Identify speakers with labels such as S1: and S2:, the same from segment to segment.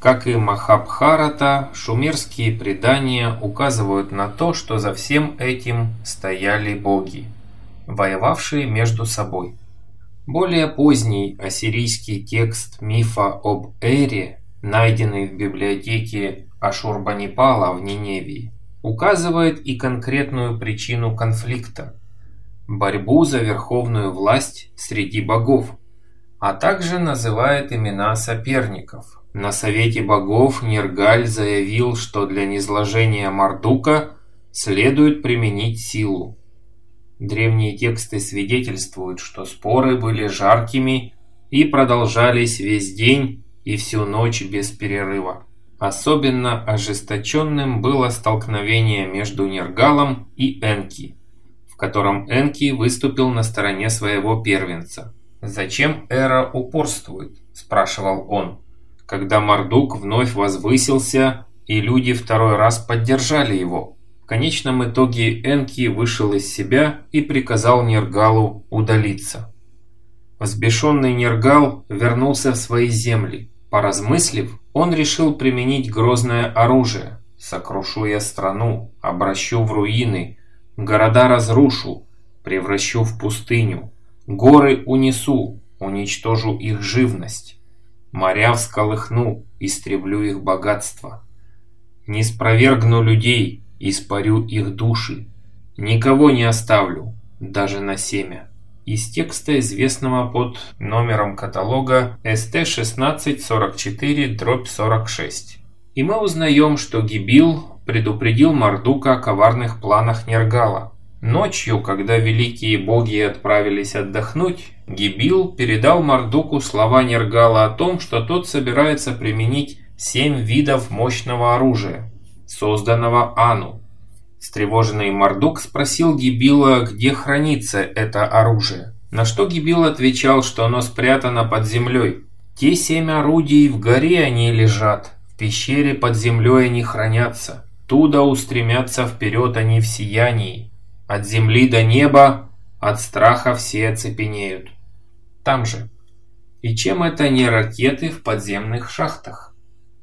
S1: Как и Махабхарата, шумерские предания указывают на то, что за всем этим стояли боги, воевавшие между собой. Более поздний ассирийский текст мифа об Эре, найденный в библиотеке Ашурбанипала в Ниневии, указывает и конкретную причину конфликта – борьбу за верховную власть среди богов, а также называет имена соперников – на Совете Богов Нергаль заявил, что для низложения Мардука следует применить силу. Древние тексты свидетельствуют, что споры были жаркими и продолжались весь день и всю ночь без перерыва. Особенно ожесточенным было столкновение между Нергалом и Энки, в котором Энки выступил на стороне своего первенца. «Зачем Эра упорствует?» – спрашивал он когда Мардук вновь возвысился, и люди второй раз поддержали его. В конечном итоге Энки вышел из себя и приказал Нергалу удалиться. Взбешенный Нергал вернулся в свои земли. Поразмыслив, он решил применить грозное оружие. «Сокрушу я страну, обращу в руины, города разрушу, превращу в пустыню, горы унесу, уничтожу их живность». Моря всколыхну, истреблю их богатство. Не спровергну людей, испарю их души. Никого не оставлю, даже на семя. Из текста, известного под номером каталога ST1644-46. И мы узнаем, что Гибил предупредил Мардука о коварных планах Нергала. Ночью, когда великие боги отправились отдохнуть, Гибил передал Мардуку слова Нергала о том, что тот собирается применить семь видов мощного оружия, созданного Ану. Встревоженный Мардук спросил Гибила, где хранится это оружие, на что Гибил отвечал, что оно спрятано под землей. Те семь орудий в горе они лежат, в пещере под землей они хранятся, туда устремятся вперед они в сиянии. От земли до неба, от страха все оцепенеют. Там же. И чем это не ракеты в подземных шахтах?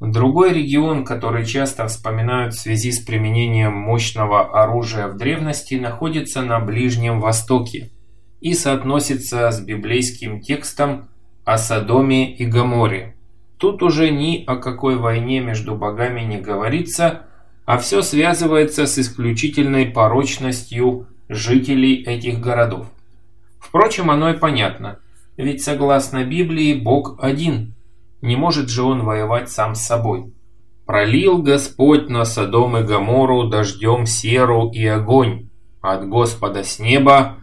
S1: Другой регион, который часто вспоминают в связи с применением мощного оружия в древности, находится на Ближнем Востоке и соотносится с библейским текстом о Содоме и Гоморе. Тут уже ни о какой войне между богами не говорится, а все связывается с исключительной порочностью жителей этих городов. Впрочем, оно и понятно, ведь согласно Библии Бог один, не может же он воевать сам с собой. «Пролил Господь на Содом и Гомору дождем серу и огонь от Господа с неба,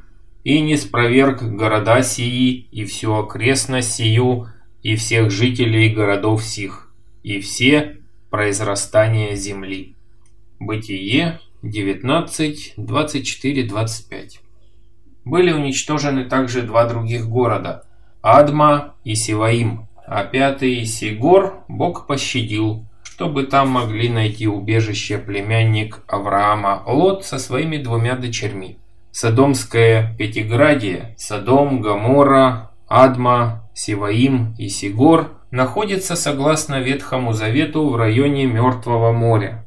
S1: и не спроверг города сии, и всю окрестность сию, и всех жителей городов сих, и все произрастания земли». Бытие 19, 24, 25. Были уничтожены также два других города – Адма и Сиваим, а пятый Сигор Бог пощадил, чтобы там могли найти убежище племянник Авраама Лот со своими двумя дочерьми. Содомское Пятиградие, Содом, Гамора, Адма, Сиваим и Сигор находятся согласно Ветхому Завету в районе Мертвого моря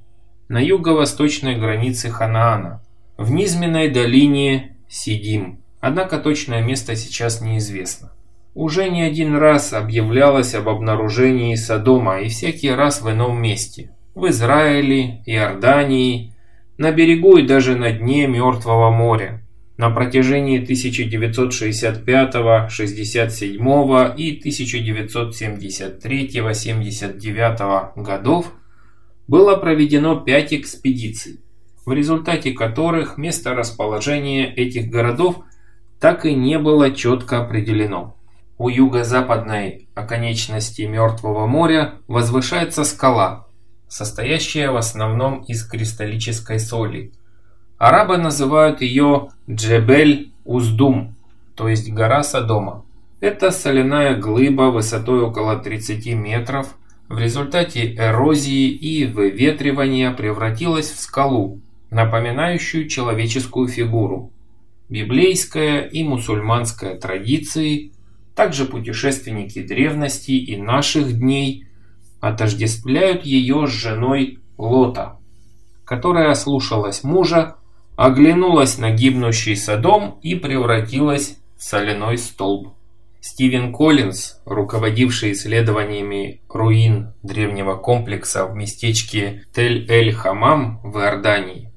S1: на юго-восточной границе Ханаана, в низменной долине Сидим, однако точное место сейчас неизвестно. Уже не один раз объявлялось об обнаружении Содома и всякий раз в ином месте. В Израиле, Иордании, на берегу и даже на дне Мертвого моря. На протяжении 1965, 67 и 1973-79 годов было проведено пять экспедиций, в результате которых место расположения этих городов так и не было четко определено. У юго-западной оконечности Мертвого моря возвышается скала, состоящая в основном из кристаллической соли. Арабы называют ее Джебель-Уздум, то есть гора Содома. Это соляная глыба высотой около 30 метров, в результате эрозии и выветривания превратилась в скалу, напоминающую человеческую фигуру. Библейская и мусульманская традиции, также путешественники древности и наших дней отождествляют ее с женой Лота, которая ослушалась мужа, оглянулась на гибнущий Содом и превратилась в соляной столб. Стивен Коллинз, руководивший исследованиями руин древнего комплекса в местечке Тель-эль-Хамам в Иордании,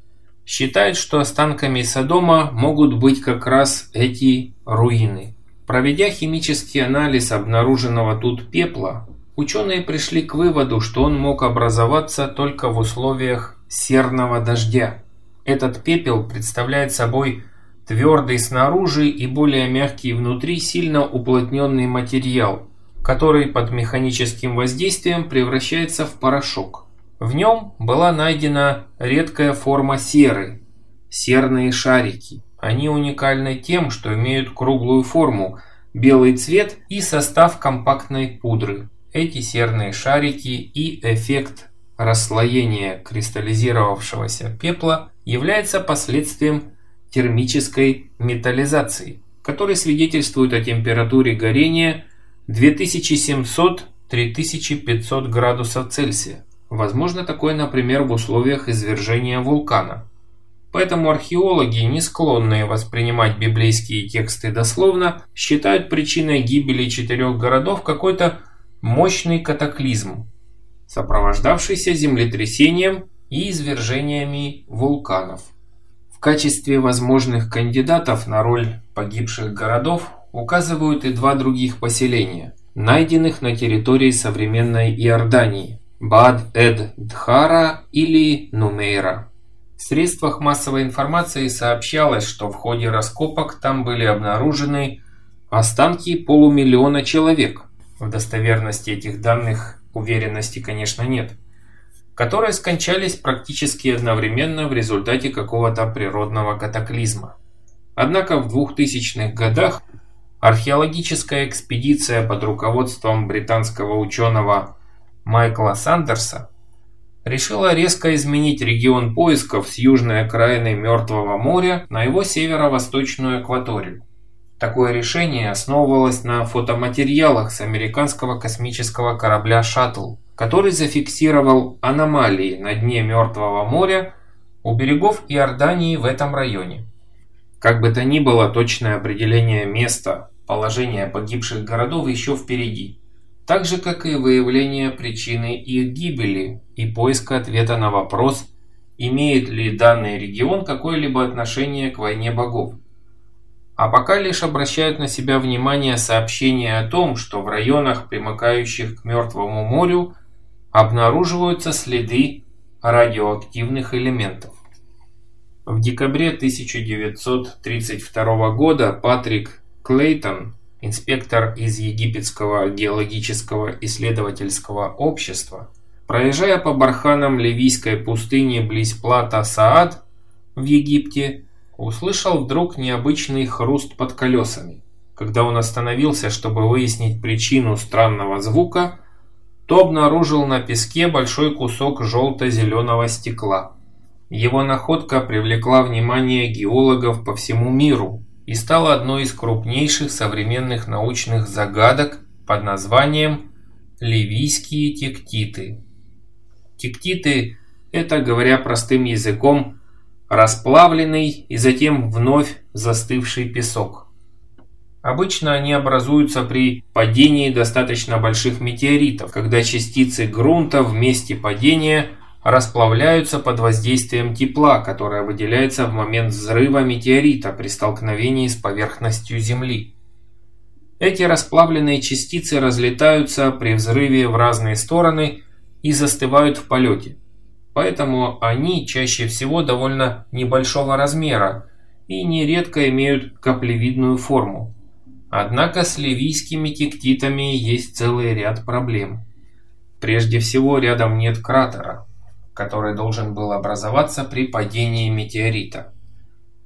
S1: считает, что останками Содома могут быть как раз эти руины. Проведя химический анализ обнаруженного тут пепла, ученые пришли к выводу, что он мог образоваться только в условиях серного дождя. Этот пепел представляет собой твердый снаружи и более мягкий внутри сильно уплотненный материал, который под механическим воздействием превращается в порошок. В нем была найдена редкая форма серы – серные шарики. Они уникальны тем, что имеют круглую форму, белый цвет и состав компактной пудры. Эти серные шарики и эффект расслоения кристаллизировавшегося пепла является последствием термической металлизации, который свидетельствует о температуре горения 2700-3500 градусов Цельсия. Возможно такое, например, в условиях извержения вулкана. Поэтому археологи, не склонные воспринимать библейские тексты дословно, считают причиной гибели четырех городов какой-то мощный катаклизм, сопровождавшийся землетрясением и извержениями вулканов качестве возможных кандидатов на роль погибших городов указывают и два других поселения, найденных на территории современной Иордании – Бад-эд-Дхара или Нумейра. В средствах массовой информации сообщалось, что в ходе раскопок там были обнаружены останки полумиллиона человек. В достоверности этих данных уверенности, конечно, нет которые скончались практически одновременно в результате какого-то природного катаклизма. Однако в 2000-х годах археологическая экспедиция под руководством британского ученого Майкла Сандерса решила резко изменить регион поисков с южной окраины Мертвого моря на его северо-восточную экваторию. Такое решение основывалось на фотоматериалах с американского космического корабля «Шаттл», который зафиксировал аномалии на дне Мертвого моря у берегов Иордании в этом районе. Как бы то ни было, точное определение места, положения погибших городов еще впереди. Так же, как и выявление причины их гибели и поиска ответа на вопрос, имеет ли данный регион какое-либо отношение к войне богов. А пока лишь обращают на себя внимание сообщения о том, что в районах, примыкающих к Мертвому морю, обнаруживаются следы радиоактивных элементов. В декабре 1932 года Патрик Клейтон, инспектор из Египетского геологического исследовательского общества, проезжая по барханам Ливийской пустыни близ плата Саад в Египте, услышал вдруг необычный хруст под колесами. Когда он остановился, чтобы выяснить причину странного звука, то обнаружил на песке большой кусок желто-зеленого стекла. Его находка привлекла внимание геологов по всему миру и стала одной из крупнейших современных научных загадок под названием «Ливийские тектиты». Тектиты – это, говоря простым языком, расплавленный и затем вновь застывший песок. Обычно они образуются при падении достаточно больших метеоритов, когда частицы грунта в месте падения расплавляются под воздействием тепла, которое выделяется в момент взрыва метеорита при столкновении с поверхностью Земли. Эти расплавленные частицы разлетаются при взрыве в разные стороны и застывают в полете. Поэтому они чаще всего довольно небольшого размера и нередко имеют каплевидную форму. Однако с ливийскими тектитами есть целый ряд проблем. Прежде всего, рядом нет кратера, который должен был образоваться при падении метеорита.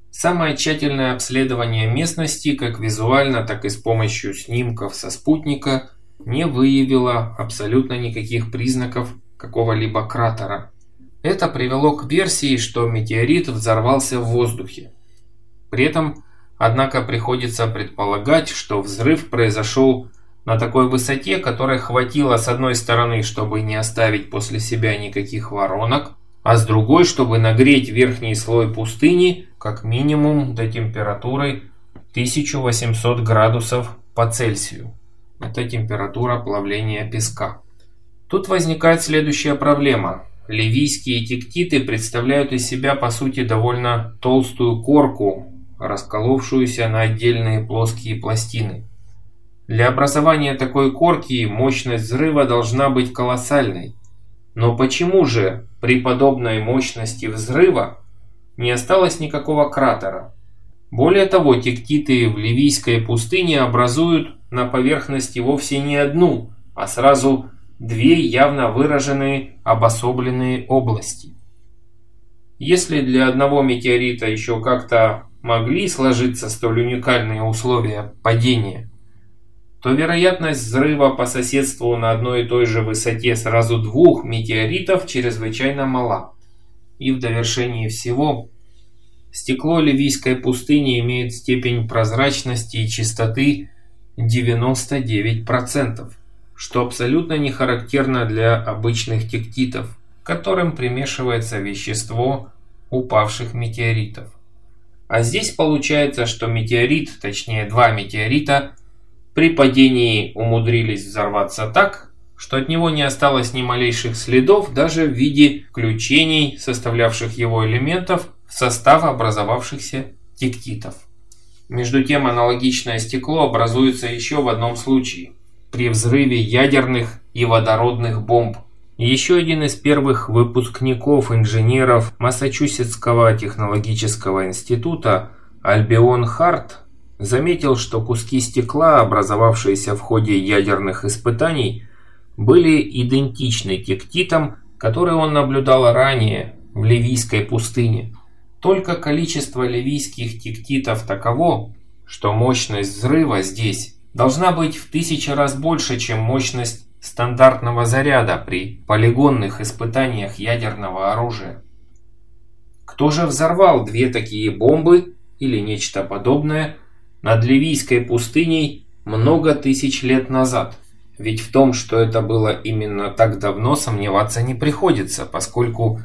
S1: Самое тщательное обследование местности, как визуально, так и с помощью снимков со спутника, не выявило абсолютно никаких признаков какого-либо кратера. Это привело к версии, что метеорит взорвался в воздухе. При этом Однако приходится предполагать, что взрыв произошел на такой высоте, которой хватило с одной стороны, чтобы не оставить после себя никаких воронок, а с другой, чтобы нагреть верхний слой пустыни как минимум до температуры 1800 градусов по Цельсию. Это температура плавления песка. Тут возникает следующая проблема. Ливийские тектиты представляют из себя по сути довольно толстую корку, расколовшуюся на отдельные плоские пластины. Для образования такой корки мощность взрыва должна быть колоссальной. Но почему же при подобной мощности взрыва не осталось никакого кратера? Более того, тектиты в Ливийской пустыне образуют на поверхности вовсе не одну, а сразу две явно выраженные обособленные области. Если для одного метеорита еще как-то могли сложиться столь уникальные условия падения, то вероятность взрыва по соседству на одной и той же высоте сразу двух метеоритов чрезвычайно мала. И в довершении всего, стекло Ливийской пустыни имеет степень прозрачности и чистоты 99%, что абсолютно не характерно для обычных тектитов, к которым примешивается вещество упавших метеоритов. А здесь получается, что метеорит, точнее два метеорита – при падении умудрились взорваться так, что от него не осталось ни малейших следов даже в виде включений, составлявших его элементов в состав образовавшихся тектитов. Между тем аналогичное стекло образуется еще в одном случае – при взрыве ядерных и водородных бомб. Еще один из первых выпускников инженеров Массачусетского технологического института Альбион Харт заметил, что куски стекла, образовавшиеся в ходе ядерных испытаний, были идентичны тектитам, которые он наблюдал ранее в Ливийской пустыне. Только количество ливийских тектитов таково, что мощность взрыва здесь должна быть в тысячи раз больше, чем мощность стандартного заряда при полигонных испытаниях ядерного оружия. Кто же взорвал две такие бомбы или нечто подобное – над Ливийской пустыней много тысяч лет назад. Ведь в том, что это было именно так давно, сомневаться не приходится, поскольку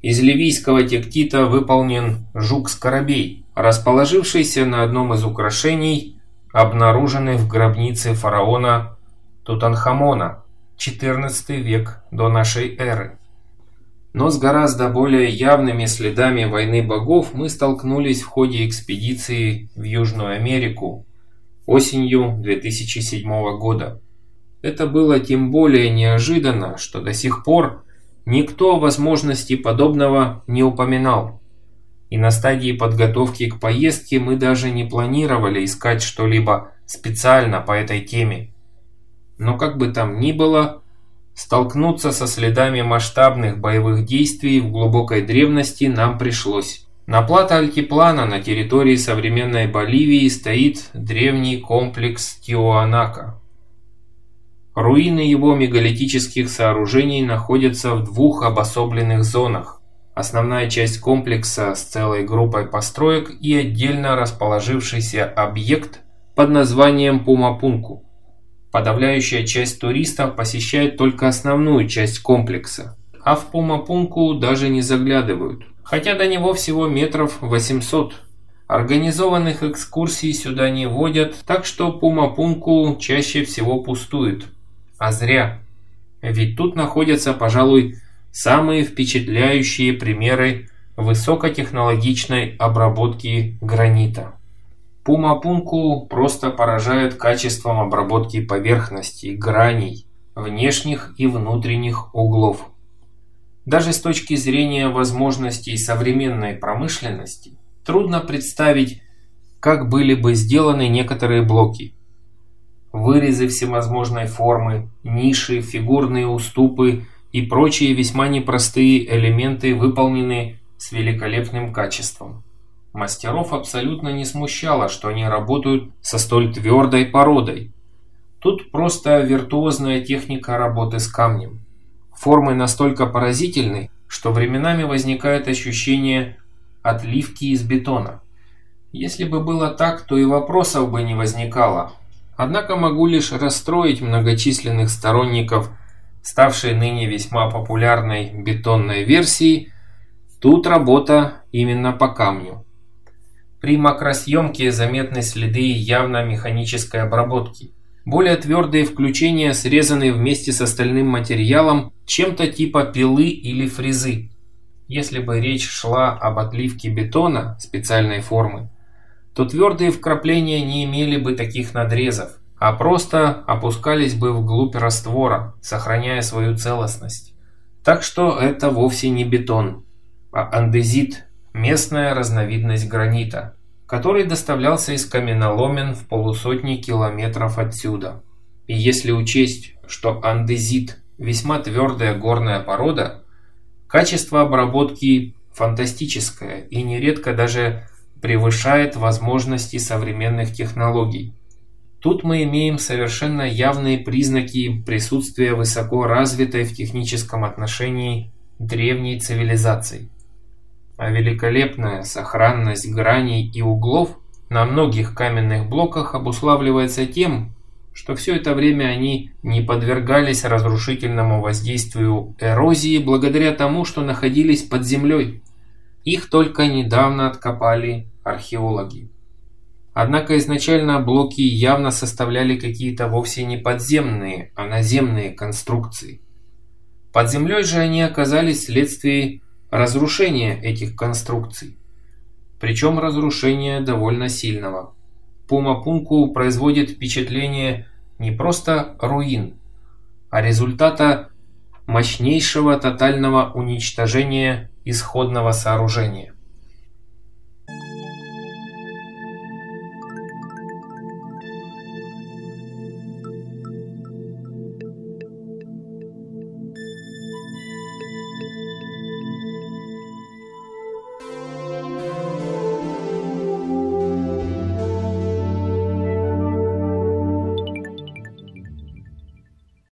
S1: из ливийского тектита выполнен жук-скоробей, расположившийся на одном из украшений, обнаруженный в гробнице фараона Тутанхамона, 14 век до нашей эры. Но с гораздо более явными следами войны богов мы столкнулись в ходе экспедиции в Южную Америку осенью 2007 года. Это было тем более неожиданно, что до сих пор никто о возможности подобного не упоминал. И на стадии подготовки к поездке мы даже не планировали искать что-либо специально по этой теме. Но как бы там ни было, Столкнуться со следами масштабных боевых действий в глубокой древности нам пришлось. На плато Альтиплана на территории современной Боливии стоит древний комплекс Тиуанака. Руины его мегалитических сооружений находятся в двух обособленных зонах. Основная часть комплекса с целой группой построек и отдельно расположившийся объект под названием Пумапунку. Подавляющая часть туристов посещает только основную часть комплекса, а в Пумапунку даже не заглядывают, хотя до него всего метров 800. Организованных экскурсий сюда не водят, так что Пумапунку чаще всего пустует. А зря. Ведь тут находятся, пожалуй, самые впечатляющие примеры высокотехнологичной обработки гранита. Пумапунку просто поражает качеством обработки поверхностей, граней, внешних и внутренних углов. Даже с точки зрения возможностей современной промышленности трудно представить, как были бы сделаны некоторые блоки. Вырезы всевозможной формы, ниши, фигурные уступы и прочие весьма непростые элементы выполнены с великолепным качеством. Мастеров абсолютно не смущало, что они работают со столь твердой породой. Тут просто виртуозная техника работы с камнем. Формы настолько поразительны, что временами возникает ощущение отливки из бетона. Если бы было так, то и вопросов бы не возникало. Однако могу лишь расстроить многочисленных сторонников, ставшей ныне весьма популярной бетонной версии, тут работа именно по камню. При макросъемке заметны следы явно механической обработки. Более твердые включения срезаны вместе с остальным материалом чем-то типа пилы или фрезы. Если бы речь шла об отливке бетона специальной формы, то твердые вкрапления не имели бы таких надрезов, а просто опускались бы вглубь раствора, сохраняя свою целостность. Так что это вовсе не бетон, а андезит, местная разновидность гранита, который доставлялся из каменоломен в полусотни километров отсюда. И если учесть, что андезит – весьма твердая горная порода, качество обработки фантастическое и нередко даже превышает возможности современных технологий. Тут мы имеем совершенно явные признаки присутствия высоко развитой в техническом отношении древней цивилизации а великолепная сохранность граней и углов на многих каменных блоках обуславливается тем, что все это время они не подвергались разрушительному воздействию эрозии благодаря тому, что находились под землей. Их только недавно откопали археологи. Однако изначально блоки явно составляли какие-то вовсе не подземные, а наземные конструкции. Под землей же они оказались вследствие разрушения этих конструкций. Причем разрушение довольно сильного. Пумапунку производит впечатление не просто руин, а результата мощнейшего тотального уничтожения исходного сооружения.